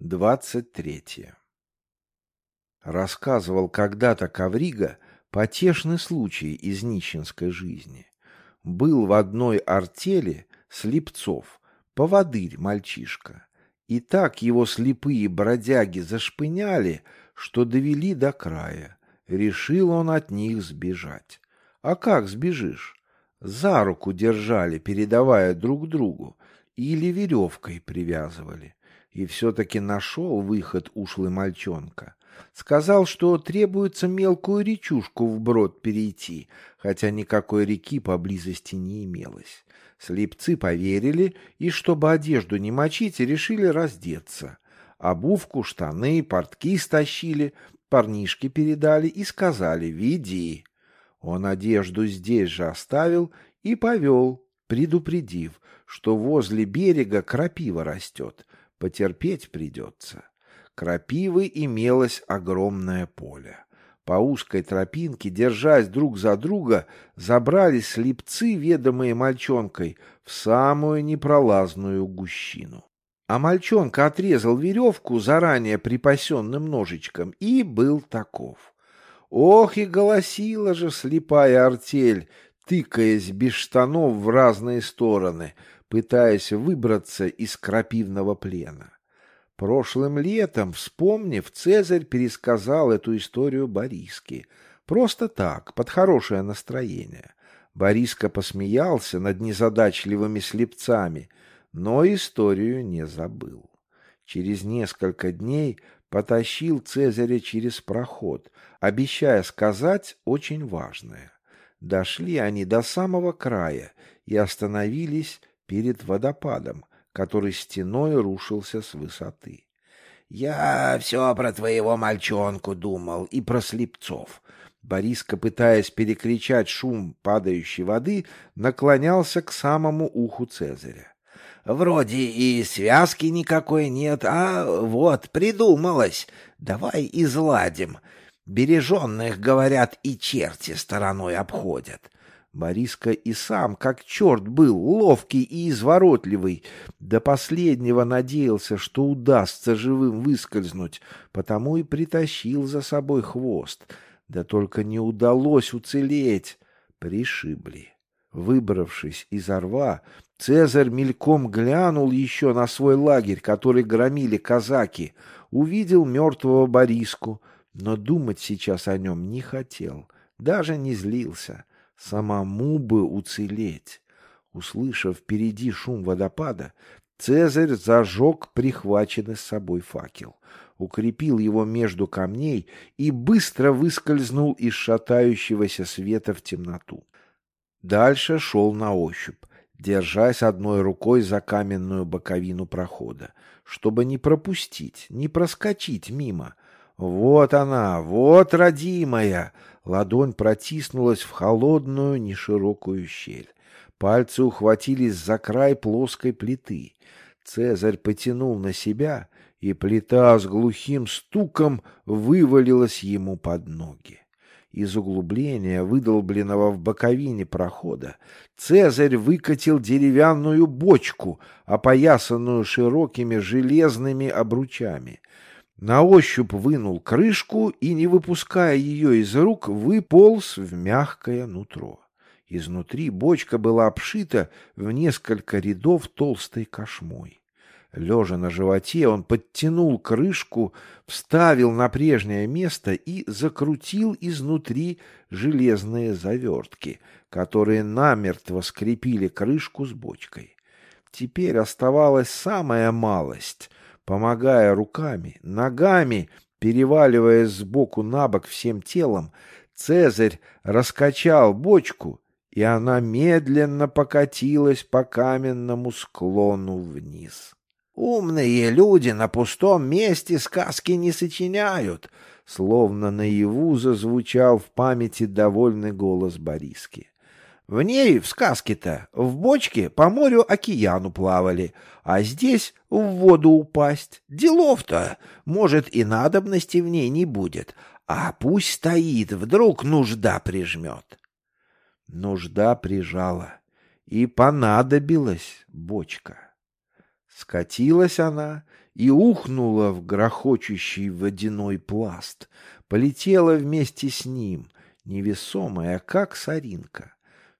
23. Рассказывал когда-то Коврига потешный случай из нищенской жизни. Был в одной артели слепцов, поводырь мальчишка. И так его слепые бродяги зашпыняли, что довели до края. Решил он от них сбежать. А как сбежишь? За руку держали, передавая друг другу, или веревкой привязывали и все-таки нашел выход ушлый мальчонка. Сказал, что требуется мелкую речушку вброд перейти, хотя никакой реки поблизости не имелось. Слепцы поверили и, чтобы одежду не мочить, решили раздеться. Обувку, штаны, портки стащили, парнишки передали и сказали «Веди». Он одежду здесь же оставил и повел, предупредив, что возле берега крапива растет, Потерпеть придется. Крапивы имелось огромное поле. По узкой тропинке, держась друг за друга, забрались слепцы, ведомые мальчонкой, в самую непролазную гущину. А мальчонка отрезал веревку заранее припасенным ножичком и был таков. Ох и голосила же слепая артель, тыкаясь без штанов в разные стороны — пытаясь выбраться из крапивного плена. Прошлым летом, вспомнив, Цезарь пересказал эту историю Бориске. Просто так, под хорошее настроение. Бориска посмеялся над незадачливыми слепцами, но историю не забыл. Через несколько дней потащил Цезаря через проход, обещая сказать очень важное. Дошли они до самого края и остановились перед водопадом, который стеной рушился с высоты. «Я все про твоего мальчонку думал и про слепцов». Бориска, пытаясь перекричать шум падающей воды, наклонялся к самому уху Цезаря. «Вроде и связки никакой нет, а вот придумалось. Давай изладим. Береженных, говорят, и черти стороной обходят. Бориска и сам, как черт был, ловкий и изворотливый, до последнего надеялся, что удастся живым выскользнуть, потому и притащил за собой хвост. Да только не удалось уцелеть. Пришибли. Выбравшись из орва, Цезарь мельком глянул еще на свой лагерь, который громили казаки, увидел мертвого Бориску, но думать сейчас о нем не хотел, даже не злился — Самому бы уцелеть. Услышав впереди шум водопада, Цезарь зажег прихваченный с собой факел, укрепил его между камней и быстро выскользнул из шатающегося света в темноту. Дальше шел на ощупь, держась одной рукой за каменную боковину прохода, чтобы не пропустить, не проскочить мимо. Вот она, вот родимая! Ладонь протиснулась в холодную, неширокую щель. Пальцы ухватились за край плоской плиты. Цезарь потянул на себя, и плита с глухим стуком вывалилась ему под ноги. Из углубления, выдолбленного в боковине прохода, Цезарь выкатил деревянную бочку, опоясанную широкими железными обручами. На ощупь вынул крышку и, не выпуская ее из рук, выполз в мягкое нутро. Изнутри бочка была обшита в несколько рядов толстой кошмой. Лежа на животе, он подтянул крышку, вставил на прежнее место и закрутил изнутри железные завертки, которые намертво скрепили крышку с бочкой. Теперь оставалась самая малость Помогая руками, ногами, переваливаясь сбоку на бок всем телом, Цезарь раскачал бочку, и она медленно покатилась по каменному склону вниз. «Умные люди на пустом месте сказки не сочиняют», словно наяву зазвучал в памяти довольный голос Бориски. В ней, в сказке-то, в бочке по морю-океану плавали, а здесь в воду упасть. Делов-то, может, и надобности в ней не будет, а пусть стоит, вдруг нужда прижмет. Нужда прижала, и понадобилась бочка. Скатилась она и ухнула в грохочущий водяной пласт, полетела вместе с ним, невесомая, как соринка.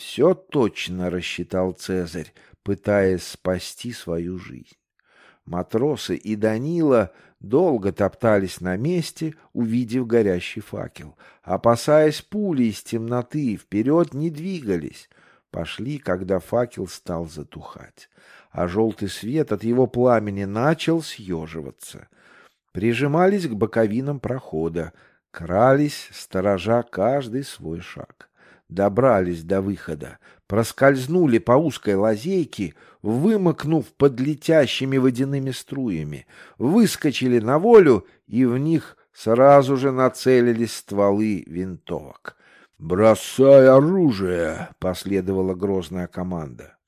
Все точно рассчитал Цезарь, пытаясь спасти свою жизнь. Матросы и Данила долго топтались на месте, увидев горящий факел. Опасаясь пули из темноты, вперед не двигались. Пошли, когда факел стал затухать, а желтый свет от его пламени начал съеживаться. Прижимались к боковинам прохода, крались, сторожа каждый свой шаг. Добрались до выхода, проскользнули по узкой лазейке, вымокнув под летящими водяными струями, выскочили на волю, и в них сразу же нацелились стволы винтовок. «Бросай оружие!» — последовала грозная команда.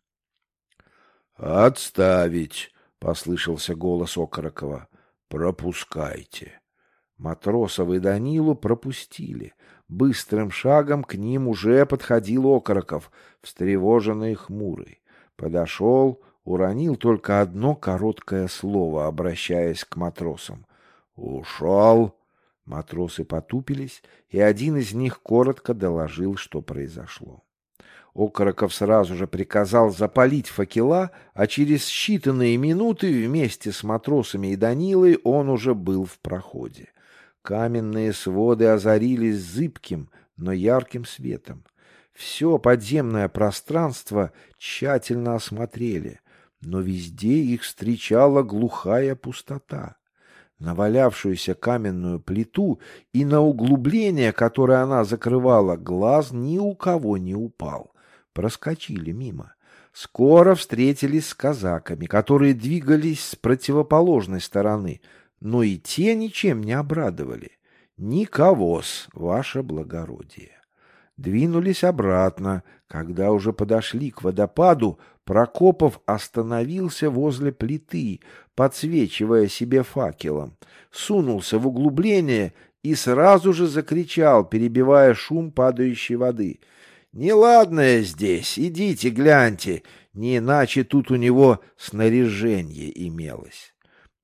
«Отставить!» — послышался голос Окорокова. «Пропускайте!» Матросов и Данилу пропустили. Быстрым шагом к ним уже подходил Окороков, встревоженный хмурый. Подошел, уронил только одно короткое слово, обращаясь к матросам. «Ушел!» Матросы потупились, и один из них коротко доложил, что произошло. Окороков сразу же приказал запалить факела, а через считанные минуты вместе с матросами и Данилой он уже был в проходе. Каменные своды озарились зыбким, но ярким светом. Все подземное пространство тщательно осмотрели, но везде их встречала глухая пустота. На валявшуюся каменную плиту и на углубление, которое она закрывала, глаз ни у кого не упал. Проскочили мимо. Скоро встретились с казаками, которые двигались с противоположной стороны — но и те ничем не обрадовали. Никого-с, ваше благородие. Двинулись обратно. Когда уже подошли к водопаду, Прокопов остановился возле плиты, подсвечивая себе факелом, сунулся в углубление и сразу же закричал, перебивая шум падающей воды. «Неладное здесь, идите гляньте, не иначе тут у него снаряжение имелось»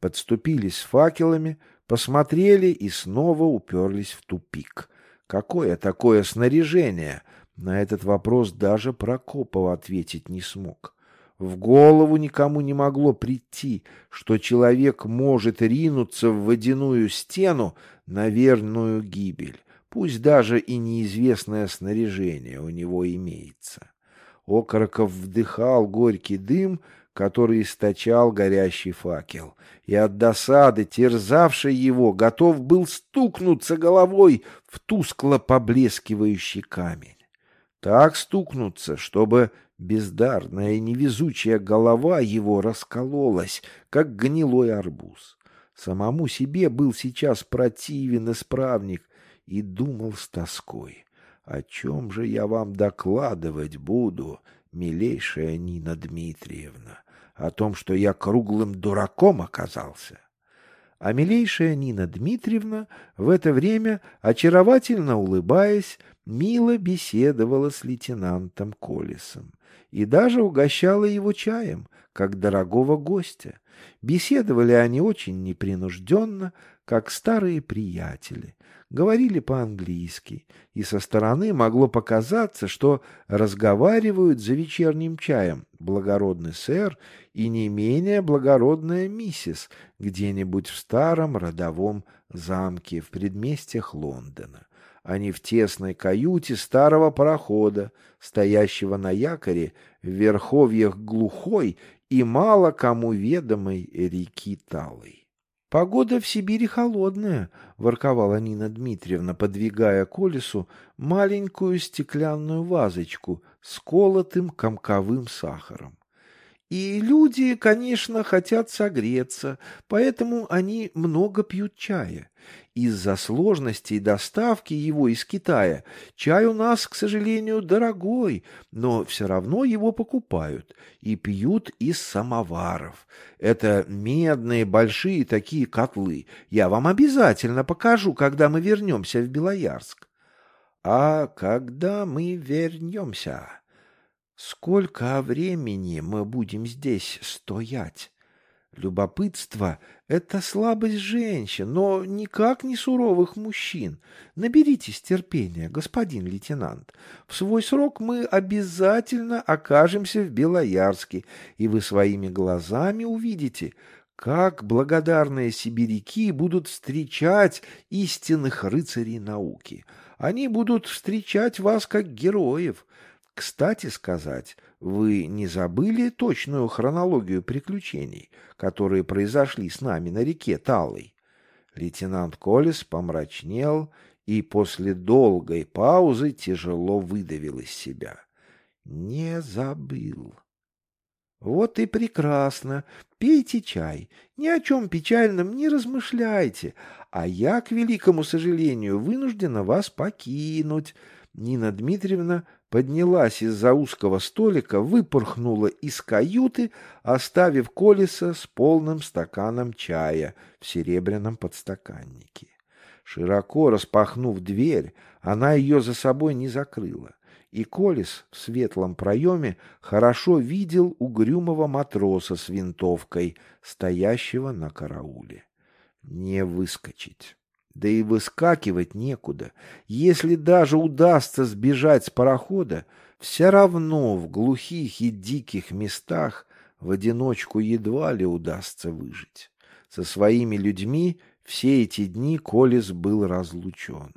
подступились с факелами, посмотрели и снова уперлись в тупик. Какое такое снаряжение? На этот вопрос даже Прокопов ответить не смог. В голову никому не могло прийти, что человек может ринуться в водяную стену на верную гибель, пусть даже и неизвестное снаряжение у него имеется. Окороков вдыхал горький дым, который источал горящий факел, и от досады, терзавшей его, готов был стукнуться головой в тускло поблескивающий камень. Так стукнуться, чтобы бездарная невезучая голова его раскололась, как гнилой арбуз. Самому себе был сейчас противен исправник и думал с тоской. О чем же я вам докладывать буду, милейшая Нина Дмитриевна? О том, что я круглым дураком оказался. А милейшая Нина Дмитриевна в это время, очаровательно улыбаясь, мило беседовала с лейтенантом Колесом и даже угощала его чаем, как дорогого гостя. Беседовали они очень непринужденно, как старые приятели, говорили по-английски, и со стороны могло показаться, что разговаривают за вечерним чаем благородный сэр и не менее благородная миссис где-нибудь в старом родовом замке в предместьях Лондона, а не в тесной каюте старого парохода, стоящего на якоре в верховьях глухой и мало кому ведомой реки Талой. «Погода в Сибири холодная», — ворковала Нина Дмитриевна, подвигая колесу маленькую стеклянную вазочку с колотым комковым сахаром. И люди, конечно, хотят согреться, поэтому они много пьют чая. Из-за сложностей доставки его из Китая чай у нас, к сожалению, дорогой, но все равно его покупают и пьют из самоваров. Это медные большие такие котлы. Я вам обязательно покажу, когда мы вернемся в Белоярск. А когда мы вернемся? Сколько времени мы будем здесь стоять? Любопытство — это слабость женщин, но никак не суровых мужчин. Наберитесь терпения, господин лейтенант. В свой срок мы обязательно окажемся в Белоярске, и вы своими глазами увидите, как благодарные сибиряки будут встречать истинных рыцарей науки. Они будут встречать вас как героев. Кстати сказать, вы не забыли точную хронологию приключений, которые произошли с нами на реке Талой? Лейтенант Колес помрачнел и после долгой паузы тяжело выдавил из себя. Не забыл. Вот и прекрасно. Пейте чай. Ни о чем печальном не размышляйте. А я, к великому сожалению, вынуждена вас покинуть. Нина Дмитриевна поднялась из-за узкого столика, выпорхнула из каюты, оставив Колеса с полным стаканом чая в серебряном подстаканнике. Широко распахнув дверь, она ее за собой не закрыла, и Колес в светлом проеме хорошо видел угрюмого матроса с винтовкой, стоящего на карауле. Не выскочить. Да и выскакивать некуда. Если даже удастся сбежать с парохода, все равно в глухих и диких местах в одиночку едва ли удастся выжить. Со своими людьми все эти дни Колес был разлучен.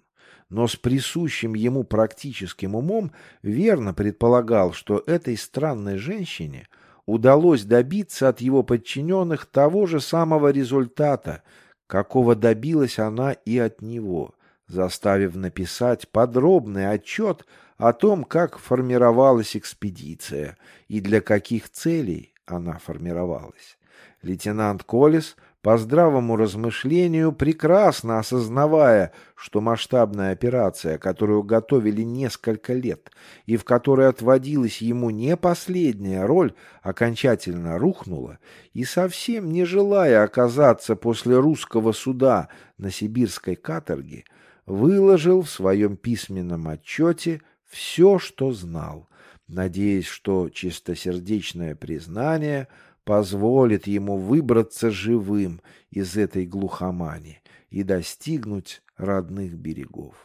Но с присущим ему практическим умом верно предполагал, что этой странной женщине удалось добиться от его подчиненных того же самого результата, какого добилась она и от него, заставив написать подробный отчет о том, как формировалась экспедиция и для каких целей она формировалась. Лейтенант Колес – по здравому размышлению, прекрасно осознавая, что масштабная операция, которую готовили несколько лет и в которой отводилась ему не последняя роль, окончательно рухнула, и совсем не желая оказаться после русского суда на сибирской каторге, выложил в своем письменном отчете все, что знал, надеясь, что чистосердечное признание – позволит ему выбраться живым из этой глухомани и достигнуть родных берегов.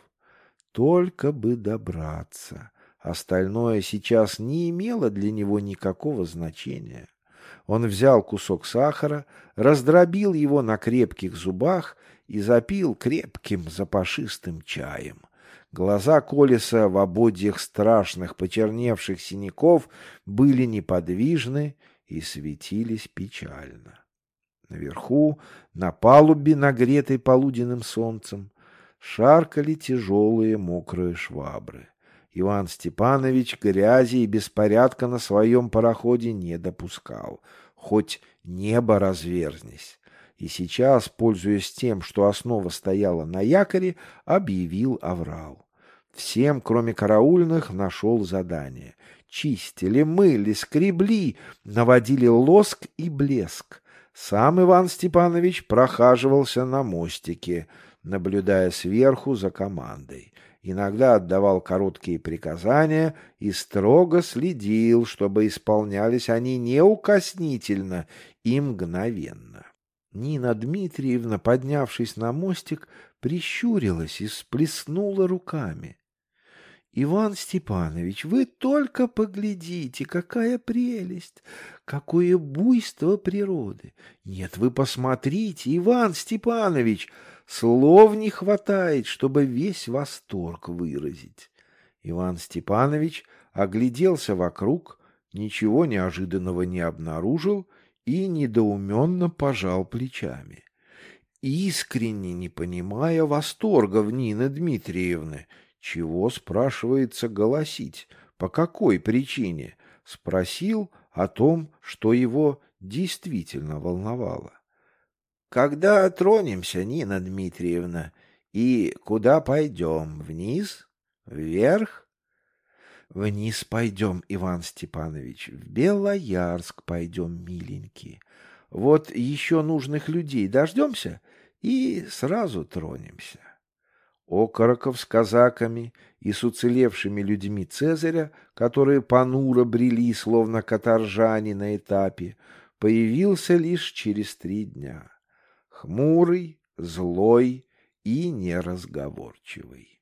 Только бы добраться. Остальное сейчас не имело для него никакого значения. Он взял кусок сахара, раздробил его на крепких зубах и запил крепким запашистым чаем. Глаза Колеса в ободьях страшных почерневших синяков были неподвижны и светились печально. Наверху, на палубе, нагретой полуденным солнцем, шаркали тяжелые мокрые швабры. Иван Степанович грязи и беспорядка на своем пароходе не допускал, хоть небо разверзнись. И сейчас, пользуясь тем, что основа стояла на якоре, объявил аврал. Всем, кроме караульных, нашел задание чистили, мыли, скребли, наводили лоск и блеск. Сам Иван Степанович прохаживался на мостике, наблюдая сверху за командой. Иногда отдавал короткие приказания и строго следил, чтобы исполнялись они неукоснительно и мгновенно. Нина Дмитриевна, поднявшись на мостик, прищурилась и сплеснула руками. Иван Степанович, вы только поглядите, какая прелесть, какое буйство природы. Нет, вы посмотрите, Иван Степанович, слов не хватает, чтобы весь восторг выразить. Иван Степанович огляделся вокруг, ничего неожиданного не обнаружил и недоуменно пожал плечами. Искренне не понимая восторга в Нины Дмитриевны, чего, спрашивается, голосить? По какой причине? Спросил о том, что его действительно волновало. Когда тронемся, Нина Дмитриевна, и куда пойдем? Вниз? Вверх? Вниз пойдем, Иван Степанович, в Белоярск пойдем, миленький. Вот еще нужных людей дождемся и сразу тронемся. Окороков с казаками и с уцелевшими людьми Цезаря, которые понуро брели, словно каторжане на этапе, появился лишь через три дня. Хмурый, злой и неразговорчивый.